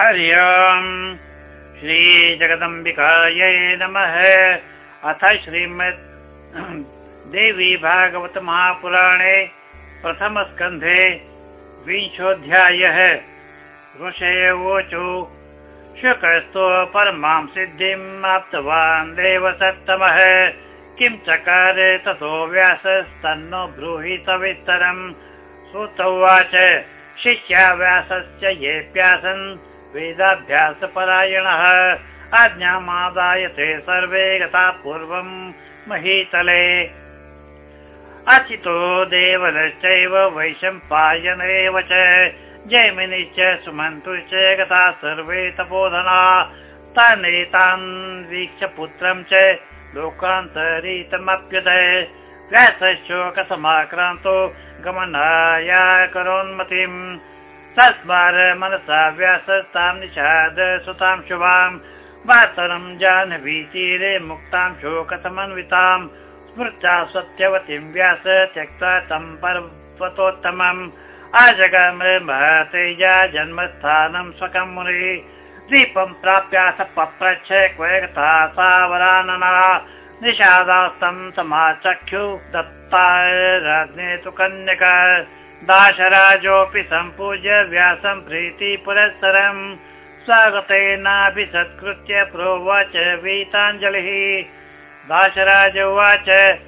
हरि ओम् श्रीजगदम्बिकायै नमः। अथ श्रीमद् देवी भागवत महापुराणे प्रथमस्कन्धे विंशोऽध्यायः। ऋषयोवोचु शुकस्तो परमां सिद्धिम् आप्तवान् देव सत्तमः किं चकार ततो व्यासस्तन्नो ब्रूहि सविस्तरम् श्रुतोवाच शिष्याव्यासस्य येऽप्यासन् वेदाभ्यासपरायणः। आज्ञामादाय ते सर्वे गता पूर्वम् महीतले। अचितो देवलश्चैव वैशम्पायन एव च। जैमिनिश्च सुमन्तुश्च गता सर्वे तपोधना। तानेतान् वीक्ष्य पुत्रम् च लोकान्तरीतमप्युत व्यासशोकसमाक्रान्तो गमनाया करोन्मतिम् तस्मार मनसा व्यासस्तां निषाद सुतां शुभां। वासरं जाह्नवीतीरे मुक्तां शोकसमन्वितां। स्मृत्या सत्यवतीं व्यास त्यक्त्वा तं पर्वतोत्तमम्। आजगाम महतेजा जन्मस्थानं स्वकं मुनि। दीपं प्राप्यास पप्रच्छ क्वयगता सा वरानना निषादास्तं समाचक्षु दत्ता राज्ञे तु कन्यका दाशराजोऽपि सम्पूज्य व्यासं प्रीति पुरःसरम् स्वागतेनाभिसत्कृत्य प्रोवाच वीताञ्जलिः। दाशराज उवाच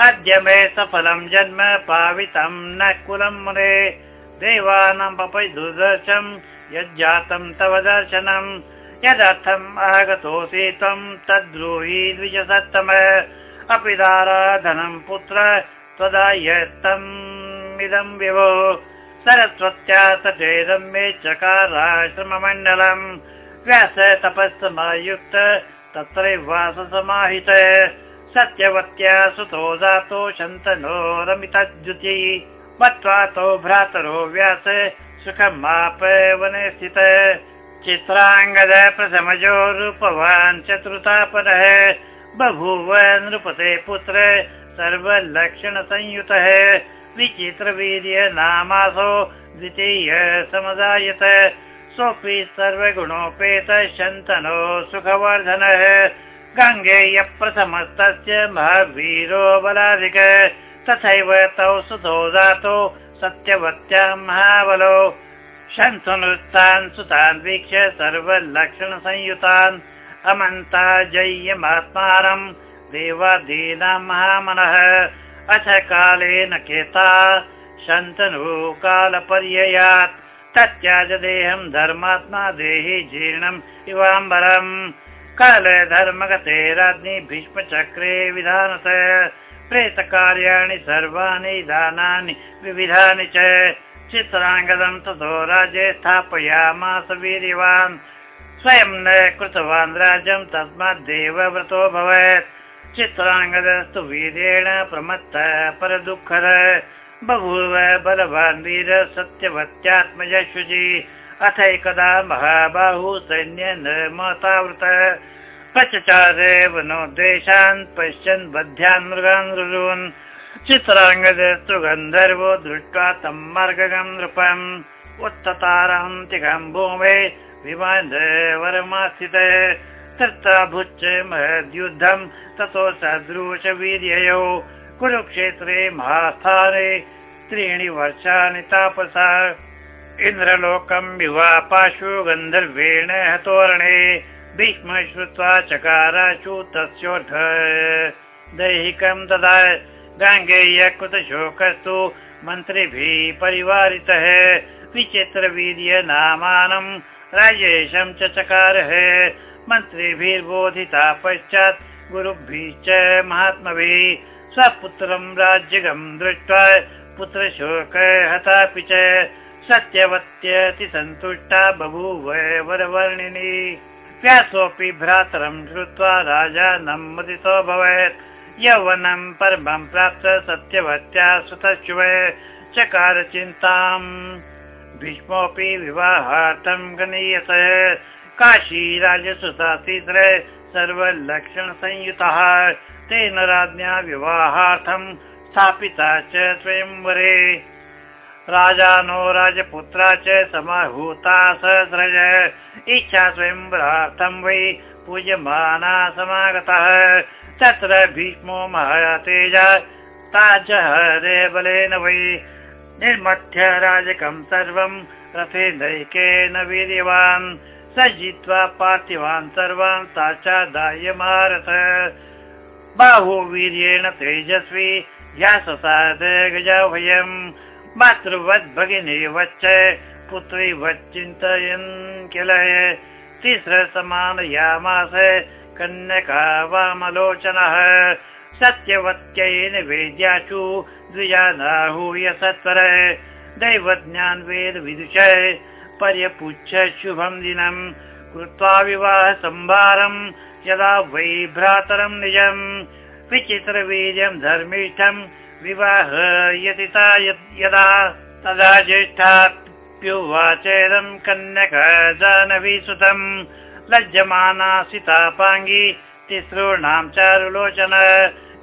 अद्य मे सफलं जन्म पावितं न कुलं मुने। देवानां पपैदुर्दर्शं यज्जातं तव दर्शनम् यदर्थम् आगतोऽसि त्वं तद्ब्रूहि द्विजसत्तम। अपि दाराधनं पुत्र त्वदायत्तम् सरस्वत्या तटे रम्ये चकाराश्रममण्डलम्। व्यास तपःसमायुक्त तत्रैव वाससमाहित। सत्यवत्या सुतो जातो शन्तनो रमितद्युति। मत्वातो भ्रातरो व्यास सुखमाप वने स्थित। चित्राङ्गद प्रथमजो रूपवान् चतुर्तापदः। बभूव नृपते पुत्र सर्वलक्षणसंयुतः विचित्रवीर्य नामासो द्वितीय समुदायत। सोऽपि सर्वगुणोपेत शन्तनो सुखवर्धनः। गङ्गेय प्रथमस्तस्य महावीरो बलाधिक। तथैव तौ सुतो जातो सत्यवत्या महाबलो। शन्तनुस्तान् सुतान् वीक्ष्य सर्वलक्षणसंयुतान्। अमन्ता जय्यमात्मानम् देवादीनां महामनः अथ कालेन केता शन्तनु कालपर्ययात् तत्याज देहं धर्मात्मा देहि जीर्णम् इवाम्बरम् कालधर्मगते राज्ञि भीष्मचक्रे विधानत प्रेतकार्याणि सर्वाणि दानानि विविधानि च। चित्राङ्गदं ततो राज्ये स्थापयामास वीर्यवान्। स्वयं न कृतवान् राज्यं तस्मात् देवव्रतो भवेत् चित्राङ्गदस्तु वीर्येण प्रमत्त परदुःखद बभूव बलवान् वीर सत्यवत्यात्मजशुचि अथैकदा महाबाहु सैन्य न मतावृत। पचचारेव नो देशान् पश्यन् बध्यान् मृगान् रुन् चित्राङ्गदस्तु गन्धर्वो दृष्ट्वा तं मार्गगं नृपम्। उत्ततारान्तिकं भूमे विमान तत्राभुच्च महद्युद्धम् ततो सदृश वीर्ययो कुरुक्षेत्रे महास्थाने त्रीणि वर्षाणि तापसा। इन्द्रलोकं विवापाशु गन्धर्वेण हतोरणे भीष्म श्रुत्वा चकाराशु तस्योढ दैहिकं तदा गाङ्गेय कृतशोकस्तु मन्त्रिभिः परिवारितः। विचित्रवीर्य नामानं च चकारः मन्त्रिभिर्बोधिता पश्चात् गुरुभिश्च महात्मभिः स्वपुत्रं राज्यगं दृष्ट्वा पुत्रशोक हतापि च सत्यवत्यतिसन्तुष्टा बभूव वरवर्णिनी। व्यासोऽपि भ्रातरं श्रुत्वा राजा मुदितो भवेत्। यौवनं परमं प्राप्त सत्यवत्या सुतश्व चकार चिन्ताम् भीष्मोऽपि विवाहार्थं गणीयत काशी राजसुतातीत्र सर्वलक्षणसंयुतः। तेन राज्ञा विवाहार्थं स्थापिता च स्वयंवरे राजानो राजपुत्रा च समाहूता सहस्रज। इच्छा स्वयंवरार्थं वै पूज्यमाना समागतः। तत्र भीष्मो महातेजा ताजहरे बलेन वै निर्मथ्य राजकं सर्वं रथेनैकेन वीर्यवान् स जित्वा पार्थिवान् सर्वान् साक्षादाय मारथ बाहुवीर्येण तेजस्वी ह्याससाद गजाभयम्। मातृवद् भगिनीवच्च पुत्रीवत् चिन्तयन् किल तिस्र समानयामास कन्यका वामलोचनः। सत्यवत्यै निवेद्याशु द्विजानाहूय सत्वर दैवज्ञान् वेद विदुषय पर्यपुच्छ शुभं दिनं कृत्वा विवाह सम्भारम् यदा वै भ्रातरं निजम् विचित्रवीर्यं धर्मिष्ठम् विवाह यतिता यदा तदा ज्येष्ठाप्युवाचेदं कन्यक जानवी सुतम् लज्जमाना सीतापाङ्गी तिसॄणां चारुलोचन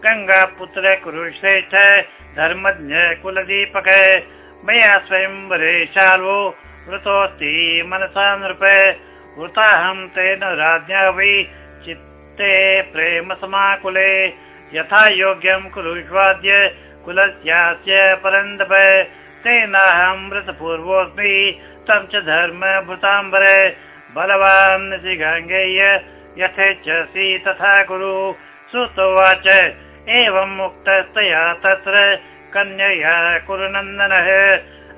गङ्गापुत्र कुरुश्रेष्ठ धर्मज्ञ कुलदीपक मया स्वयंवरे शाल्वो वृतोऽस्ति मनसा नृप वृताहं तेन राज्ञा वै चित्ते प्रेम समाकुले यथा योग्यं कुरुष्वाद्य कुलस्यास्य परन्दप तेनाहं मृतपूर्वोऽस्मि तं च धर्म भृताम्बर बलवान् गङ्गेय यथेच्छसि तथा कुरु श्रुतोवाच एवम् उक्तस्तया तत्र कन्यया कुरु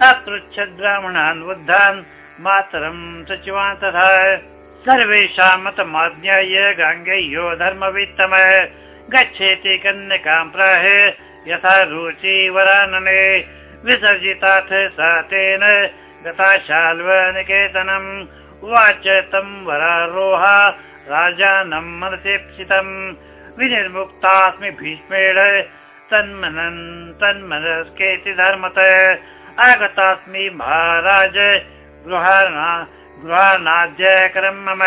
नन्दनः अपृच्छद् ब्राह्मणान् बुद्धान् मातरं सचिवान् तथा सर्वेषां मतमाज्ञाय गाङ्गेयो धर्मवित्तम। गच्छेति कन्यकां प्राह यथा रुचि वरानने। विसर्जिताथ सा तेन गता शाल्वनिकेतनम्। उवाच तं वरारोहा राजानं मनसेप्सितम् विनिर्मुक्तास्मि भीष्मेण तन्मनन् तन्मनस्केति धर्मत आगतास्मि महाराज गृहाणा गृहाणाद्यकरं मम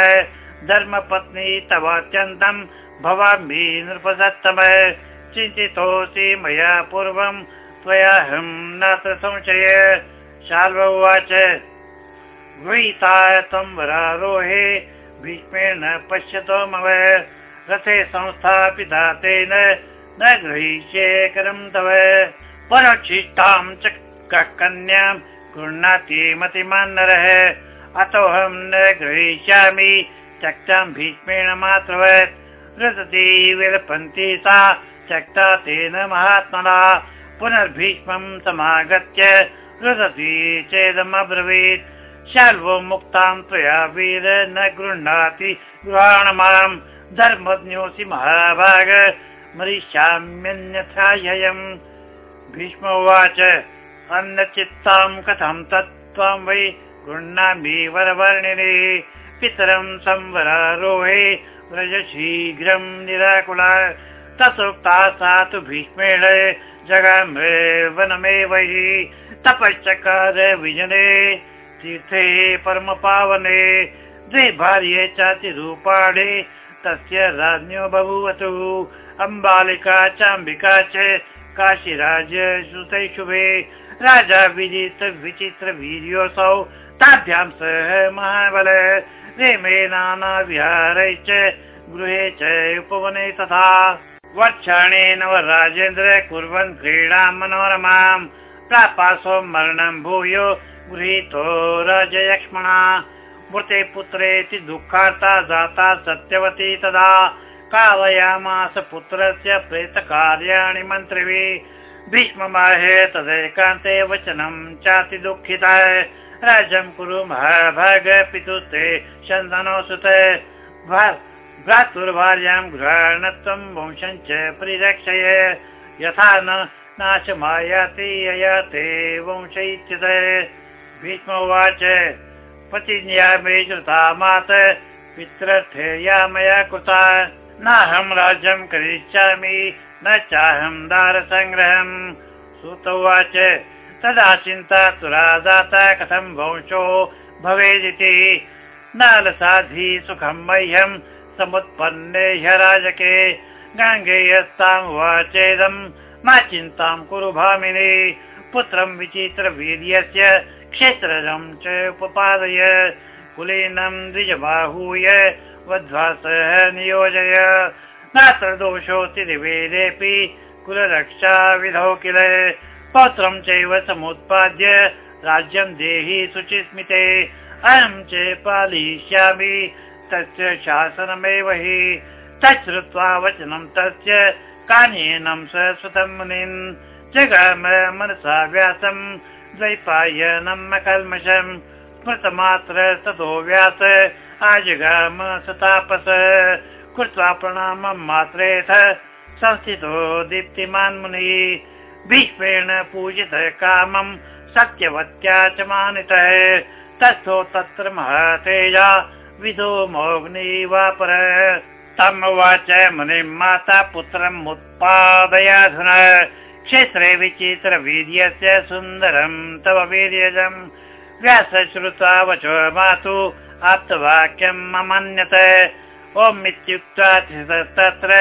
धर्मपत्नी तवात्यन्तम् भवामि नृपसत्तम चिन्तितोऽसि मया पूर्वं त्वयाहं नात्र संशय। शाल्व उवाच गृहीता त्वं वरारोहे, भीष्मेण पश्यतो मम। रथे संस्थापिता तेन न गृहीष्ये करं तव। परोक्षिष्टां च कन्यां गृह्णाति मतिमान् नरः अतोऽहं न गृहीष्यामि। चक्तां भीष्मेण मातृवत्। रसति विलपन्ति सा। त्यक्ता तेन महात्मना। पुनर्भीष्मं समागत्य रुदति चेदमब्रवीत् शर्वो मुक्तां त्वया वीर न गृह्णाति गृहाण मां धर्मज्ञोऽसि महाभाग। मरिष्याम्यन्यथा ह्ययम्। भीष्म उवाच अन्यचित्तां कथं तत्त्वं वै गृह्णामि वरवर्णिनि पितरं संवरारोहे व्रज शीघ्रं निराकुला। तथोक्ता सा तु भीष्मेण जगामे वनमेव हि तपश्चकार विजने तीर्थे परम पावने द्वे भार्ये चातिरूपाणे तस्य राज्ञो बभूवतु। अम्बालिका चाम्बिका च काशीराज श्रुते शुभे राजा विजित विचित्र वीर्योऽसौ ताभ्यां सह महाबल रेमे नानाविहारै च गृहे च उपवने तथा। वक्षाणे नव राजेन्द्र कुर्वन् क्रीडां मनोरमां प्रापासो मरणं भूयो गृहीतो राजयक्ष्मणा। मृते पुत्रेति दुःखार्ता जाता सत्यवती तदा। कालयामास पुत्रस्य प्रेतकार्याणि मन्त्रिभिः भीष्ममाहे तदैकान्ते वचनं चाति दुःखिता राजं कुरु महाभाग पितुस्ते शन्दनो सुत भ्रातुर्भार्यां गृहाणत्वं वंशं च परिरक्षय। यथा न नाशमायाति ययाते वंश इत्यत भीष्म उवाच पतिन्या मे श्रुता मात पित्रर्थे या मया कृता। नाहं राज्यं करिष्यामि न चाहं दारसङ्ग्रहम् सुत उवाच तदा चिन्ता तुरा दाता कथं वंशो भवेदिति। नालसाधि सुखं मह्यं समुत्पन्ने ह्यराजके गाङ्गेयस्तां वाचेदं मा चिन्तां कुरु भामिनि। पुत्रं विचित्रवीर्यस्य क्षेत्रजं च उपपादय। कुलीनं द्विजबाहूय वध्वा सह नियोजय नात्र दोषोऽतिवेदेऽपि कुलरक्षा विधौ किल पौत्रं चैव समुत्पाद्य राज्यं देहि शुचिस्मिते। अहं च पालयिष्यामि तस्य शासनमेव हि। तच्छ्रुत्वा वचनं तस्य कान्येनं स्वतं मुनिन्। जगाम मनसा व्यासं द्वैपायनम् अकल्मषम् स्मृतमात्र ततो व्यास आजगाम सतापस कृत्वा प्रणामं मात्रेथ। संस्थितो दीप्तिमान् मुनिः। भीष्मेण पूजितः कामं सत्यवत्या च मानितः। तस्थो तत्र महतेजा विधो मोग्निवापर तम् उवाच मुनिं माता पुत्रम् उत्पादयाधुना। क्षेत्रे विचित्रवीर्यस्य सुन्दरं तव वीर्यजम् व्यास श्रुत्वा वचो मातु आप्तवाक्यम् अमन्यत ओम् इत्युक्त्वा तत्र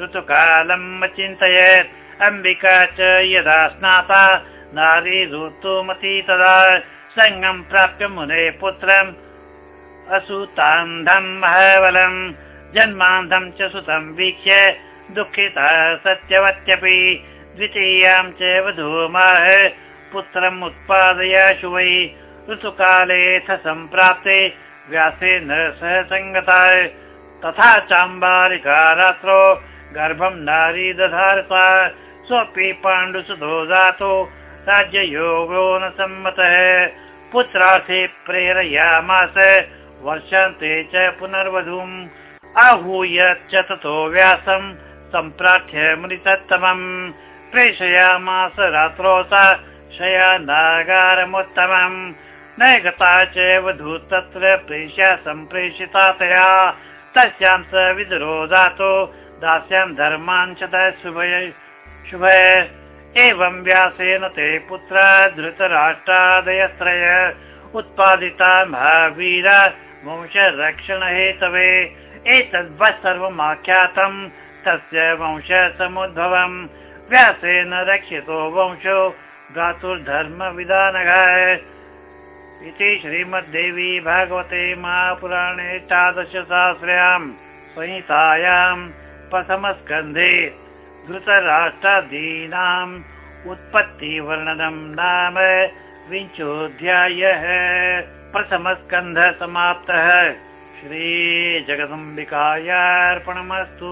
ऋतुकालम् अचिन्तयत्। अम्बिका च यदा स्नाता नारी ऋतुमती तदा सङ्गम् प्राप्य मुने पुत्रम् असुतान्धम् महबलम् जन्मान्धम् च सुतं वीक्ष्य दुःखिता सत्यवत्यपि। द्वितीयां च वधूमाह पुत्रम् उत्पादय शुवै। ऋतुकालेऽथ सम्प्राप्ते। व्यासेन सह सङ्गता तथा चाम्बालिका रात्रौ गर्भं नारी दधारता सोऽपि पाण्डुसुधो जातो राज्ययोगो न सम्मतः। पुत्रार्थे प्रेरयामास वर्षान्ते च पुनर्वधूम्। आहूय च ततो व्यासं सम्प्रार्थ्य मृतत्तमम् प्रेषयामास रात्रौ सा शयानागारमुत्तमम् न गता च वधू तत्र प्रेष्या सम्प्रेषिता तया तस्यां स विदुरो दातो दास्यां धर्मान् च शुभय एवं व्यासेन ते पुत्र धृतराष्ट्रादयत्रय उत्पादिता महावीर वंशरक्षणहेतवे एतद्व सर्वमाख्यातं तस्य वंश समुद्भवम् व्यासेन रक्षितो वंशो भ्रातुर्धर्मविधानः इति श्रीमद्देवी भागवते महापुराणे एकादशसहस्र्यां संहितायां प्रथमस्कन्धे धृतराष्ट्रादीनाम् उत्पत्तिवर्णनं नाम विंशोऽध्यायः प्रथमस्कन्धः समाप्तः। श्रीजगदम्बिकायार्पणमस्तु